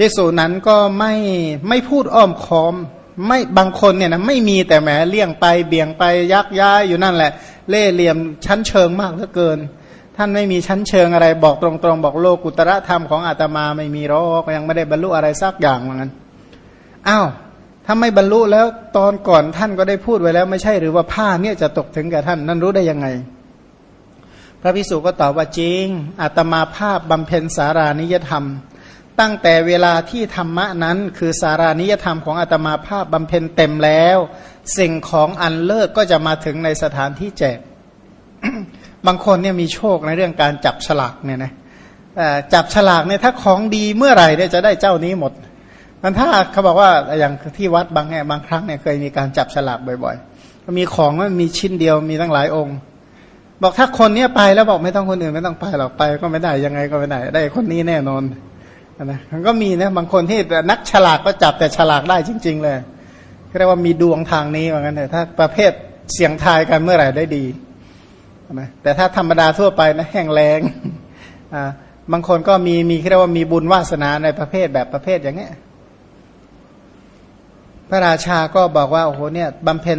ภิกษุนั้นก็ไม่ไม่พูดอ้อมค้อม ไม่บางคนเนี่ยนะไม่มีแต่แหมเลี่ยงไปเบี่ยงไปยักย้ายอยู่นั่นแหละ เล่เหลี่ยมชั้นเชิงมากเหลือเกิน ท่านไม่มีชั้นเชิงอะไรบอกตรงๆ บอกโลกุตระธรรมของอาตมาไม่มีหรอกยังไม่ได้บรรลุอะไรสักอย่างเหมือนกันอ้าวถ้าไม่บรรลุแล้วตอนก่อนท่านก็ได้พูดไว้แล้ว ไม่ใช่หรือว่าผ้าเนี่ยจะตกถึงแก่ท่านนั่นรู้ได้ยังไง พระพิสุก็ตอบว่าจริงอาตมาภาพบำเพ็ญสารานิยธรรม ตั้งแต่เวลาที่ธรรมะนั้น คือสารานิยธรรมของอาตมาภาพบำเพ็ญเต็มแล้ว สิ่งของอันเลิศก็จะมาถึงในสถานที่แจก บางคนเนี่ยมีโชคในเรื่องการจับฉลากเนี่ยนะจับฉลากเนี่ยถ้าของดีเมื่อไหร่เนี่ยจะได้เจ้านี้หมดมันถ้าเขาบอกว่าอย่างที่วัดบางแห่งบางครั้งเนี่ยเคยมีการจับฉลากบ่อยๆมีของมันมีชิ้นเดียวมีตั้งหลายองค์ บอกถ้าคนเนี้ยไปแล้วบอกไม่ต้องคนอื่นไม่ต้องไปหรอกไปก็ไม่ได้ยังไงก็ไม่ได้ได้คนนี้แน่นอน นะมันก็มีนะบางคนที่นักฉลากก็จับแต่ฉลากได้จริง ๆ เลยเรียกว่ามีดวงทางนี้เหมือนกันแต่ถ้าประเภทเสียงทายกันเมื่อไหร่ได้ดีนะแต่ถ้าธรรมดาทั่วไปนะแห้งแรงอ่าบางคนก็มีมีเรียกว่ามีบุญวาสนาในประเภทแบบประเภทอย่างเงี้ยพระราชาก็บอกว่าโอ้โหเนี่ยบำเพ็ญ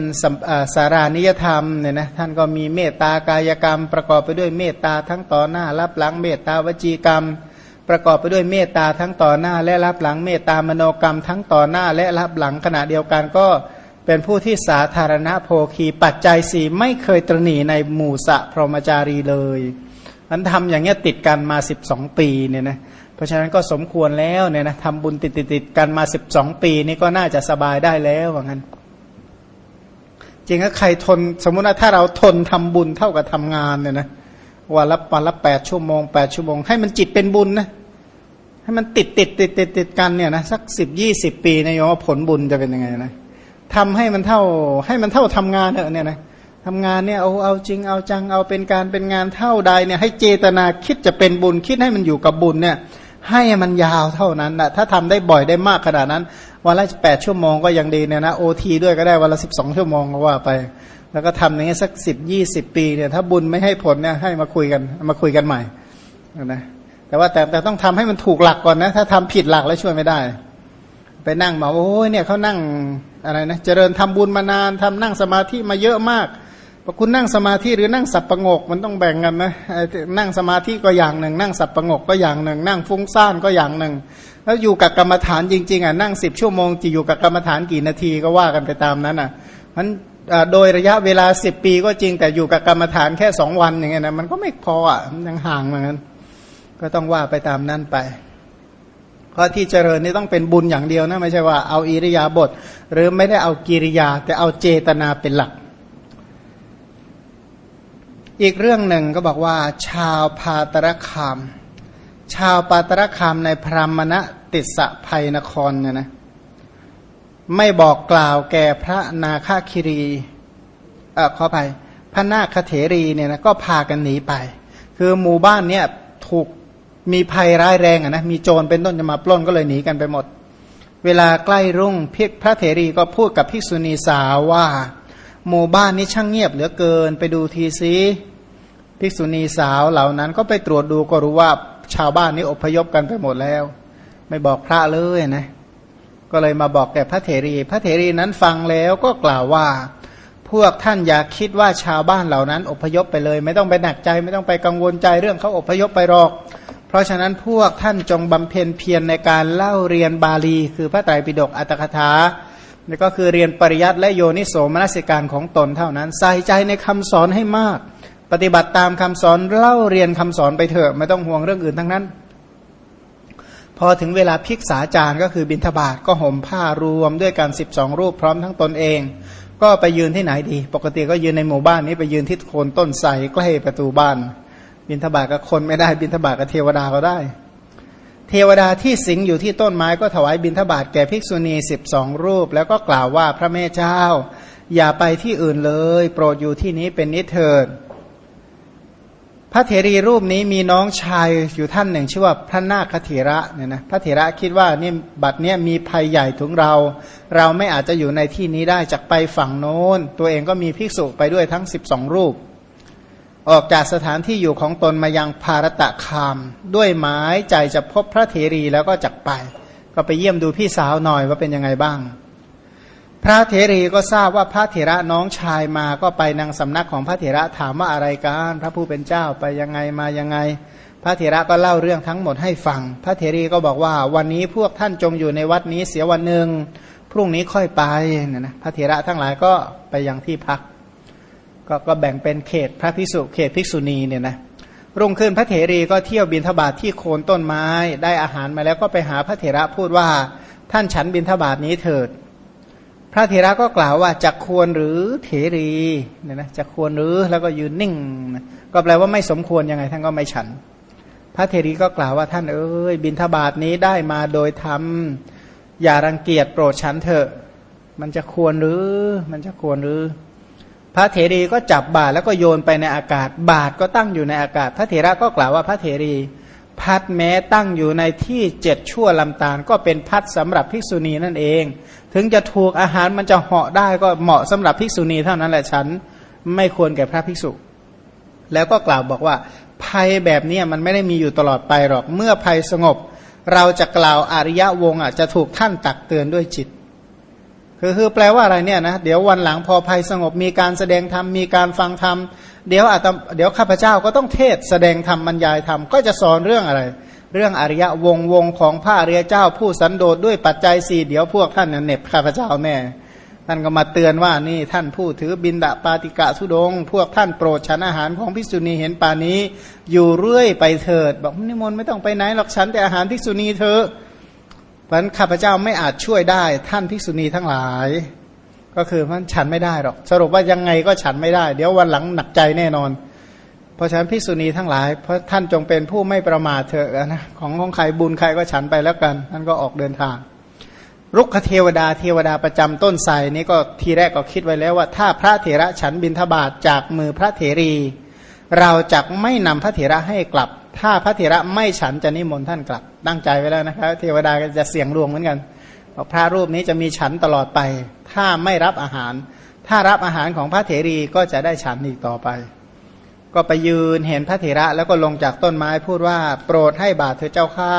สารานิยธรรมเนี่ยนะท่านก็มีเมตตากายกรรม ประกอบไปด้วยเมตตาทั้งต่อหน้ารับหลังเมตตาวจีกรรม ประกอบไปด้วยเมตตาทั้งต่อหน้าและรับหลังเมตตามโนกรรมทั้งต่อหน้าและรับหลังขณะเดียวกันก็เป็นผู้ที่สาธารณโภคีปัจจัยสี่ไม่เคยตรณีในหมู่สะพรหมจารีเลยนั้นทำอย่างเงี้ยติดกันมาสิบสองปีเนี่ยนะเพราะฉะนั้นก็สมควรแล้วเนี่ยนะทำบุญติดติดติดกันมาสิบสองปีนี่ก็น่าจะสบายได้แล้วว่างั้น จริงถ้าใครทนสมมุติว่าถ้าเราทนทำบุญเท่ากับทำงานเนี่ยนะวันละวันละแปดชั่วโมงแปดชั่วโมงให้มันจิตเป็นบุญนะ ให้มันติดติดติดติดติดกันเนี่ยนะสักสิบยี่สิบปีนะโยมผลบุญจะเป็นยังไงนะทำให้มันเท่าให้มันเท่าทำงานเถอะเนี่ยนะทำงานเนี่ยเอาเอาจริงเอาจังเอาเป็นการเป็นงานเท่าใดเนี่ยให้เจตนาคิดจะเป็นบุญคิดให้มันอยู่กับบุญเนี่ยให้มันยาวเท่านั้นนะถ้าทำได้บ่อยได้มากขนาดนั้น วันละแปดชั่วโมงก็ยังดีเนี่ยนะโอทีด้วยก็ได้วันละสิบสองชั่วโมงก็ว่าไป แล้วก็ทำอย่างนี้สักสิบยี่สิบปีเนี่ยถ้าบุญไม่ให้ผลเนี่ยให้มาคุยกันมาคุยกันใหม่นะ แต่ว่าแต่แต่ต้องทำให้มันถูกหลักก่อนนะ ถ้าทำผิดหลักแล้วช่วยไม่ได้ ไปนั่งมาโอ้ยเนี่ยเขานั่งอะไรนะเจริญทำบุญมานานทำนั่งสมาธิมาเยอะมากพอคุณนั่งสมาธิหรือนั่งสับประงกมันต้องแบ่งกันนะนั่งสมาธิก็อย่างหนึ่ง นั่งสับประงกก็อย่างหนึ่ง นั่งฟุ้งซ่านก็อย่างหนึ่ง แล้วอยู่กับกรรมฐานจริงๆอะนั่งสิบชั่วโมงจะอยู่กับกรรมฐานกี่นาทีก็ว่ากันไปตามนั้นอะมันโดยระยะเวลาสิบปีก็จริงแต่อยู่กับกรรมฐานแค่สองวันอย่างเงี้ยนะมันก็ไม่พออะยังห่างเหมือนกัน ก็ต้องว่าไปตามนั้นไปเพราะที่เจริญนี่ต้องเป็นบุญอย่างเดียวนะไม่ใช่ว่าเอาอิริยาบถหรือไม่ได้เอากิริยา แต่เอาเจตนาเป็นหลัก อีกเรื่องหนึ่งก็บอกว่า ชาวพาตรคาม ชาวปาตรคามในพรามณติสะภัยนครเนี่ยนะไม่บอกกล่าวแก่พระนาคคิรีเออขอไปพระนาคเถรีเนี่ยนะก็พากันหนีไป คือหมู่บ้านเนี่ยถูก มีภัยร้ายแรงอะนะมีโจรเป็นต้นจะมาปล้นก็เลยหนีกันไปหมด เวลาใกล้รุ่งพิพระเถรีก็พูดกับภิกษุณีสาวว่า หมู่บ้านนี้ช่างเงียบเหลือเกินไปดูทีซิภิกษุณีสาวเหล่านั้นก็ไปตรวจดูก็รู้ว่าชาวบ้านนี้อพยพกันไปหมดแล้ว ไม่บอกพระเลยนะ ก็เลยมาบอกแก่พระเถรี พระเถรีนั้นฟังแล้วก็กล่าวว่า พวกท่านอย่าคิดว่าชาวบ้านเหล่านั้น อพยพไปเลย ไม่ต้องไปหนักใจ ไม่ต้องไปกังวลใจเรื่องเขาอพยพไปหรอก เพราะฉะนั้นพวกท่านจงบำเพ็ญเพียรในการเล่าเรียนบาลี คือพระไตรปิฎกอัตถกถานี่ก็คือเรียนปริยัติและโยนิโสมนสิการของตนเท่านั้น ใส่ใจในคำสอนให้มาก ปฏิบัติตามคำสอนเล่าเรียนคำสอนไปเถอะไม่ต้องห่วงเรื่องอื่นทั้งนั้น พอถึงเวลาพิกษาจารย์ก็คือบิณฑบาตก็ห่มผ้ารวมด้วยกันสิบสองรูปพร้อมทั้งตนเอง ก็ไปยืนที่ไหนดี ปกติก็ยืนในหมู่บ้านนี้ไปยืนที่โคนต้นไทรใกล้ประตูบ้าน บินทบาทกับคนไม่ได้บินทบาทกับเทวดาก็ได้ เทวดาที่สิงอยู่ที่ต้นไม้ก็ถวายบินทบาทแก่ภิกษุณีสิบสองรูป แล้วก็กล่าวว่าพระแม่เจ้า อย่าไปที่อื่นเลย โปรดอยู่ที่นี้เป็นนิเทิดพระเถรีรูปนี้มีน้องชายอยู่ท่านหนึ่ง ชื่อว่าพระนาคเถระเนี่ยนะพระเถระคิดว่านี่บัดเนี้ยมีภัยใหญ่ถึงเรา เราไม่อาจจะอยู่ในที่นี้ได้จากไปฝั่งโน้น ตัวเองก็มีภิกษุไปด้วยทั้งสิบสองรูป ออกจากสถานที่อยู่ของตนมายังภารตะคาม ด้วยหมายใจจะพบพระเถรีแล้วก็จักไป ก็ไปเยี่ยมดูพี่สาวหน่อยว่าเป็นยังไงบ้าง พระเถรีก็ทราบว่าพระเถระน้องชายมาก็ไปนางสำนักของพระเถระถามว่าอะไรกันพระผู้เป็นเจ้าไปยังไงมายังไง พระเถระก็เล่าเรื่องทั้งหมดให้ฟัง พระเถรีก็บอกว่าวันนี้พวกท่านจงอยู่ในวัดนี้เสียวันหนึ่งพรุ่งนี้ค่อยไปนะนะพระเถระทั้งหลายก็ไปยังที่พัก ก็ก็แบ่งเป็นเขตพระภิกษุเขตภิกษุณีเนี่ยนะรุ่งขึ้นพระเถรีก็เที่ยวบินทบาทที่โคนต้นไม้ได้อาหารมาแล้วก็ไปหาพระเถระพูดว่าท่านฉันบินทบาทนี้เถิด พระเถระก็กล่าวว่าจะควรหรือเถรีเนี่ยนะจะควรหรือแล้วก็ยืนนิ่ง ก็แปลว่าไม่สมควรยังไงท่านก็ไม่ฉัน พระเถรีก็กล่าวว่าท่านเอ้ยบินทบาทนี้ได้มาโดยธรรมอย่ารังเกียจโปรดฉันเถอะ มันจะควรหรือมันจะควรหรือ พระเถรีก็จับบาตรแล้วก็โยนไปในอากาศ บาตรก็ตั้งอยู่ในอากาศ พระเถระก็กล่าวว่าพระเถรี พัดแม้ตั้งอยู่ในที่เจ็ดชั่วลำตาล ก็เป็นพัดสำหรับภิกษุณีนั่นเอง ถึงจะถูกอาหารมันจะเหาะได้ก็เหมาะสำหรับภิกษุณีเท่านั้นแหละฉันไม่ควรแก่พระภิกษุ แล้วก็กล่าวบอกว่า ภัยแบบนี้มันไม่ได้มีอยู่ตลอดไปหรอกเมื่อภัยสงบ เราจะกล่าวอริยะวงอะจะถูกท่านตักเตือนด้วยจิต คือคือแปลว่าอะไรเนี่ยนะเดี๋ยววันหลังพอภัยสงบมีการแสดงธรรมมีการฟังธรรมเดี๋ยวอาตเดี๋ยวข้าพเจ้าก็ต้องเทศแสดงธรรมบรรยายธรรมก็จะสอนเรื่องอะไร เรื่องอริยวงวงของพระอริยเจ้าผู้สันโดษด้วยปัจจัยสี่เดี๋ยวพวกท่านเน็บข้าพเจ้าแน่ท่านก็มาเตือนว่านี่ท่านผู้ถือบินดาปาติกะสุดง พวกท่านโปรดฉันอาหารของภิกษุณีเห็นป่านี้ อยู่เรื่อยไปเถิด บอกนิมนต์ไม่ต้องไปไหนหรอกฉันแต่อาหารภิกษุณีเธอ พราะข้าพเจ้าไม่อาจช่วยได้ท่านภิกษุณีทั้งหลาย ก็คือมันฉันไม่ได้หรอก สรุปว่ายังไงก็ฉันไม่ได้ เดี๋ยววันหลังหนักใจแน่นอน เพราะฉะนั้นพิสุณีทั้งหลาย เพราะท่านจงเป็นผู้ไม่ประมาทเถอะนะของของใครบุญใครก็ฉันไปแล้วกัน ท่านก็ออกเดินทาง รุกขเทวดาเทวดาประจำต้นไทรนี้ก็ทีแรกก็คิดไว้แล้วว่า ถ้าพระเถระฉันบินทบาทจากมือพระเถรี เราจะไม่นำพระเถระให้กลับ ถ้าพระเถระไม่ฉันจะนิมนต์ท่านกลับตั้งใจไว้แล้วนะครับเทวดาก็จะเสี่ยงรวมเหมือนกันบอกพระรูปนี้จะมีฉันตลอดไป ถ้าไม่รับอาหาร ถ้ารับอาหารของพระเถรีก็จะได้ฉันอีกต่อไป ก็ไปยืนเห็นพระเถระแล้วก็ลงจากต้นไม้พูดว่า โปรดให้บาตรเธอเจ้าข้า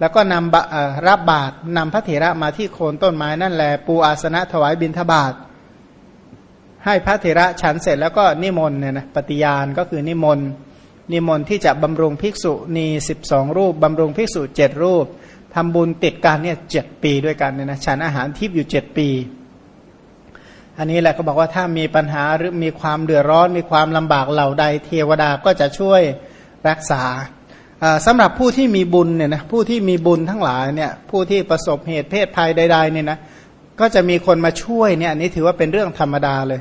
แล้วก็นำรับบาตรนำพระเถระมาที่โคนต้นไม้นั่นแหละปูอาสนะถวายบิณฑบาตให้พระเถระฉันเสร็จแล้วก็นิมนต์เนี่ยนะปฏิญาณก็คือนิมนต์ นิมนต์ที่จะบำรุงภิกษุนีสิบสองรูปบำรุงภิกษุเจ็ดรูปทำบุญติดกันเนี่ยเจ็ดปีด้วยกันเนี่ยนะฉันอาหารทิพย์อยู่เจ็ดปี อันนี้แหละก็บอกว่าถ้ามีปัญหาหรือมีความเดือดร้อนมีความลำบากเหล่าใด เทวดาก็จะช่วยรักษาสำหรับผู้ที่มีบุญเนี่ยนะผู้ที่มีบุญทั้งหลายเนี่ยผู้ที่ประสบเหตุเพศภัยใดๆเนี่ยนะก็จะมีคนมาช่วยเนี่ยอันนี้ถือว่าเป็นเรื่องธรรมดาเลย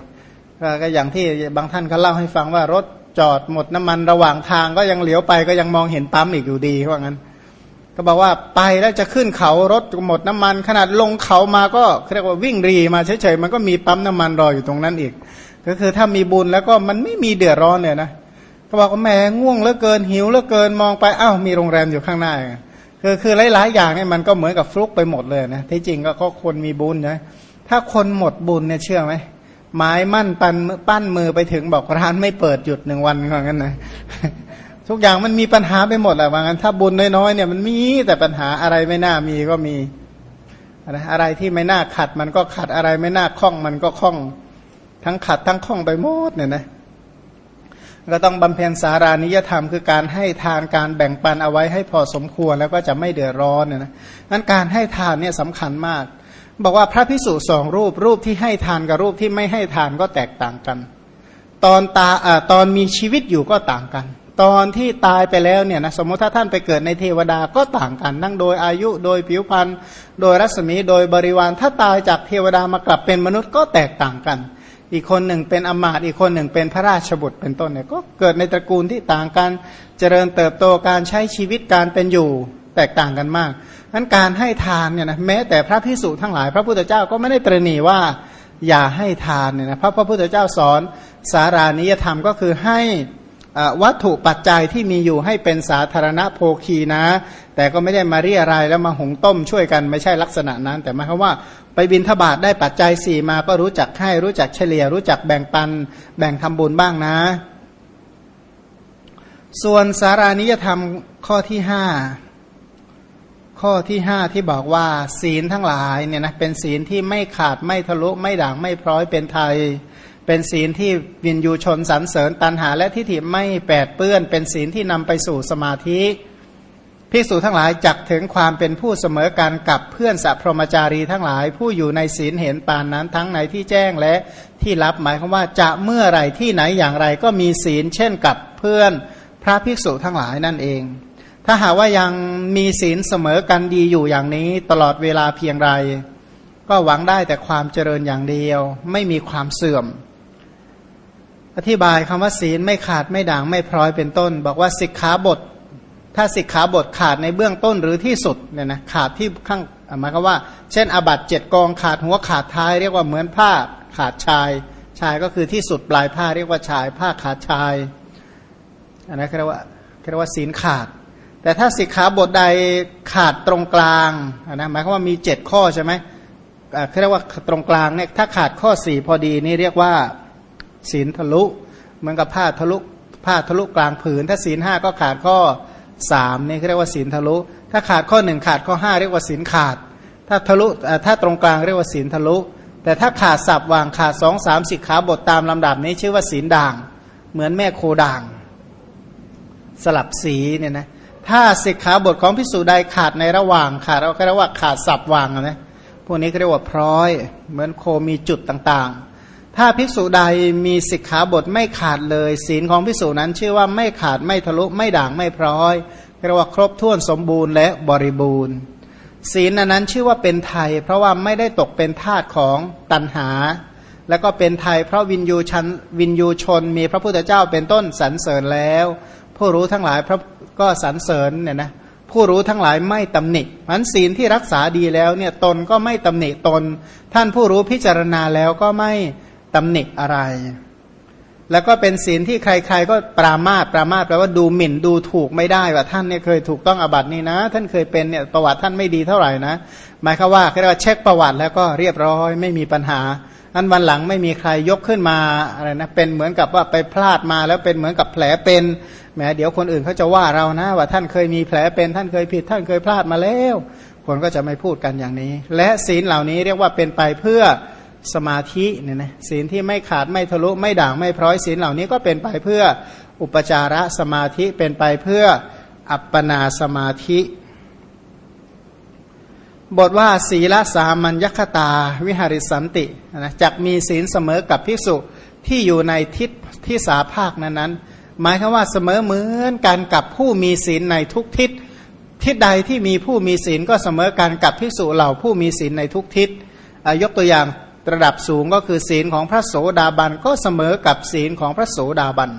ก็อย่างที่บางท่านเขาเล่าให้ฟังว่ารถ จอดหมดน้ำมันระหว่างทางก็ยังเหลียวไปก็ยังมองเห็นปั๊มอีกอยู่ดีว่างั้น ก็บอกว่าไปแล้วจะขึ้นเขารถหมดน้ำมัน ขนาดลงเขามาก็เรียกว่าวิ่งรีมาเฉยๆมันก็มีปั๊มน้ำมันรออยู่ตรงนั้นอีก ก็คือถ้ามีบุญแล้วก็มันไม่มีเดือดร้อนเลยนะก็บอกว่าแม่ง่วงเหลือเกินหิวเหลือเกินมองไปอ้าวมีโรงแรมอยู่ข้างหน้าคือคือหลายๆอย่างเนี่ยมันก็เหมือนกับฟลุกไปหมดเลยนะที่จริงก็คนมีบุญนะถ้าคนหมดบุญเนี่ยเชื่อไหม ไม้มั่นปั้นปั้นมือไปถึงบอกร้านไม่เปิดหยุดหนึ่งวันก็งั้นนะทุกอย่างมันมีปัญหาไปหมดแหละว่างั้นถ้าบุญน้อยๆเนี่ยมันมีแต่ปัญหาอะไรไม่น่ามีก็มีอะไรที่ไม่น่าขัดมันก็ขัดอะไรไม่น่าคล่องมันก็คล่อง ทั้งขัดทั้งคล่องไปหมดเนี่ยนะก็ต้องบำเพ็ญสารานิยธรรมคือการให้ทานการแบ่งปันเอาไว้ให้พอสมควรแล้วก็จะไม่เดือดร้อนเนี่ยนะนั้นการให้ทานเนี่ยสำคัญมาก บอกว่าพระพิสุสองรูปรูปที่ให้ทานกับรูปที่ไม่ให้ทานก็แตกต่างกัน ตอนตาอตอนมีชีวิตอยู่ก็ต่างกัน ตอนที่ตายไปแล้วเนี่ยนะสมมติถ้าท่านไปเกิดในเทวดาก็ต่างกันนั่งโดยอายุโดยผิวพรรณโดยรัศมีโดยบริวาร ถ้าตายจากเทวดามากลับเป็นมนุษย์ก็แตกต่างกัน อีกคนหนึ่งเป็นอมาตอีกคนหนึ่งเป็นพระราชบุตรเป็นต้นเนี่ยก็เกิดในตระกูลที่ต่างกัน เจริญเติบโตการใช้ชีวิตการเป็นอยู่แตกต่างกันมาก นั้นการให้ทานเนี่ยนะแม้แต่พระพิสุทั้งหลาย พระพุทธเจ้าก็ไม่ได้ตรณีว่าอย่าให้ทานเนี่ยนะพระพระพุทธเจ้าสอนสารานิยธรรมก็คือให้วัตถุปัจจัยที่มีอยู่ให้เป็นสาธารณโภคีนะ แต่ก็ไม่ได้มาเรียอะไรแล้วมาหุงต้มช่วยกันไม่ใช่ลักษณะนั้น แต่หมายความว่าไปบินทบาทได้ปัจจัยสี่มาก็รู้จักให้รู้จักเฉลี่ย รู้จักแบ่งปัน แบ่งทำบุญบ้างนะ ส่วนสารานิยธรรมข้อที่ห้า ข้อที่ห้าที่บอกว่าศีลทั้งหลายเนี่ยนะเป็นศีลที่ไม่ขาดไม่ทะลุไม่ด่างไม่พร้อยเป็นไทย เป็นศีลที่วินยูชนสรรเสริญตันหาและทิฏฐิไม่แปดเปื้อน เป็นศีลที่นำไปสู่สมาธิภิกษุทั้งหลายจักถึงความเป็นผู้เสมอกันกับเพื่อนสัพพรมจารีทั้งหลาย ผู้อยู่ในศีลเห็นปานนั้นทั้งในที่แจ้งและที่รับหมายความว่าจะเมื่อไรที่ไหนอย่างไรก็มีศีลเช่นกับเพื่อนพระภิกษุทั้งหลายนั่นเอง ถ้าหากว่ายังมีศีลเสมอกันดีอยู่อย่างนี้ตลอดเวลาเพียงไร ก็หวังได้แต่ความเจริญอย่างเดียว ไม่มีความเสื่อม อธิบายคำว่าศีลไม่ขาดไม่ด่างไม่พร้อยเป็นต้น บอกว่าสิกขาบท ถ้าสิกขาบทขาดในเบื้องต้นหรือที่สุดเนี่ยนะขาดที่ข้างหมายความว่า เช่น อบัตเจ็ดกองขาดหัวขาดท้าย เรียกว่าเหมือนผ้าขาดชาย ชายก็คือที่สุดปลายผ้าเรียกว่าชาย ผ้าขาดชายอันนั้นเรียกว่าเรียกว่าศีลขาด แต่ถ้าสิกขาบทใดขาดตรงกลางนะหมายความว่ามีเจ็ดข้อใช่ไหมเรียกว่าตรงกลางเนี่ยถ้าขาดข้อสี่พอดีนี่เรียกว่าศีลทะลุ เหมือนกับผ้าทะลุผ้าทะลุกลางผืน ถ้าศีลห้าก็ขาดข้อสามนี่เรียกว่าศีลทะลุ ถ้าขาดข้อหนึ่งขาดข้อห้าเรียกว่าศีลขาด ถ้าทะลุถ้าตรงกลางเรียกว่าศีลทะลุ แต่ถ้าขาดสับวางขาดสองสามสิกขาบทตามลำดับนี้ชื่อว่าศีลด่าง เหมือนแม่โคด่าง สลับสีเนี่ยนะ ถ้าสิกขาบทของพิสูจใดขาดในระหว่างขาดเราก็เรียกว่าขาดสับวางนะพวกนี้ก็เรียกว่าพร้อย เหมือนโคมีจุดต่างๆ ถ้าภิกษุใดมีสิกขาบทไม่ขาดเลย ศีลของภิกษุนั้นชื่อว่าไม่ขาดไม่ทะลุไม่ด่างไม่พร้อยเรียกว่าครบถ้วนสมบูรณ์และบริบูรณ์ ศีลนั้นชื่อว่าเป็นไทย เพราะว่าไม่ได้ตกเป็นทาตของตันหา แล้วก็เป็นไทยเพราะวินยูชนวินยูชนมีพระพุทธเจ้าเป็นต้นสรรเสริญแล้ว ผู้รู้ทั้งหลายพระ ก็สรรเสริญเนี่ยนะผู้รู้ทั้งหลายไม่ตำหนิมันศีลที่รักษาดีแล้วเนี่ยตนก็ไม่ตำหนิตน ท่านผู้รู้พิจารณาแล้วก็ไม่ตำหนิอะไร แล้วก็เป็นศีลที่ใคร ๆ ก็ปรามาตปรามาตแปลว่าดูหมิ่นดูถูกไม่ได้ว่าท่านเนี่ยเคยถูกต้องอบัตินี่นะ ท่านเคยเป็นเนี่ยประวัติท่านไม่ดีเท่าไหร่นะ หมายคือว่าเรียกว่าเช็คประวัติแล้วก็เรียบร้อยไม่มีปัญหา อันวันหลังไม่มีใครยกขึ้นมาอะไรนะเป็นเหมือนกับว่าไปพลาดมาแล้วเป็นเหมือนกับแผลเป็นแหมเดี๋ยวคนอื่นเขาจะว่าเรานะ ว่าท่านเคยมีแผลเป็นท่านเคยผิด ท่านเคยพลาดมาแล้ว คนก็จะไม่พูดกันอย่างนี้ และศีลเหล่านี้เรียกว่าเป็นไปเพื่อสมาธิเนี่ยนะศีลที่ไม่ขาดไม่ทะลุไม่ด่างไม่พร้อยศีลเหล่านี้ก็เป็นไปเพื่ออุปจาระสมาธิเป็นไปเพื่ออัปปนาสมาธิ บทว่าศีลสามัญญคตาวิหาริสันตินะจักมีศีลเสมอกับภิกษุที่อยู่ในทิศที่สาภาคนั้นนั้นหมายคือว่าเสมอเหมือนกันกับผู้มีศีลในทุกทิศทิศใดที่มีผู้มีศีลก็เสมอกันกับภิกษุเหล่าผู้มีศีลในทุกทิศยกตัวอย่างระดับสูงก็คือศีลของพระโสดาบันก็เสมอกับศีลของพระโสดาบัน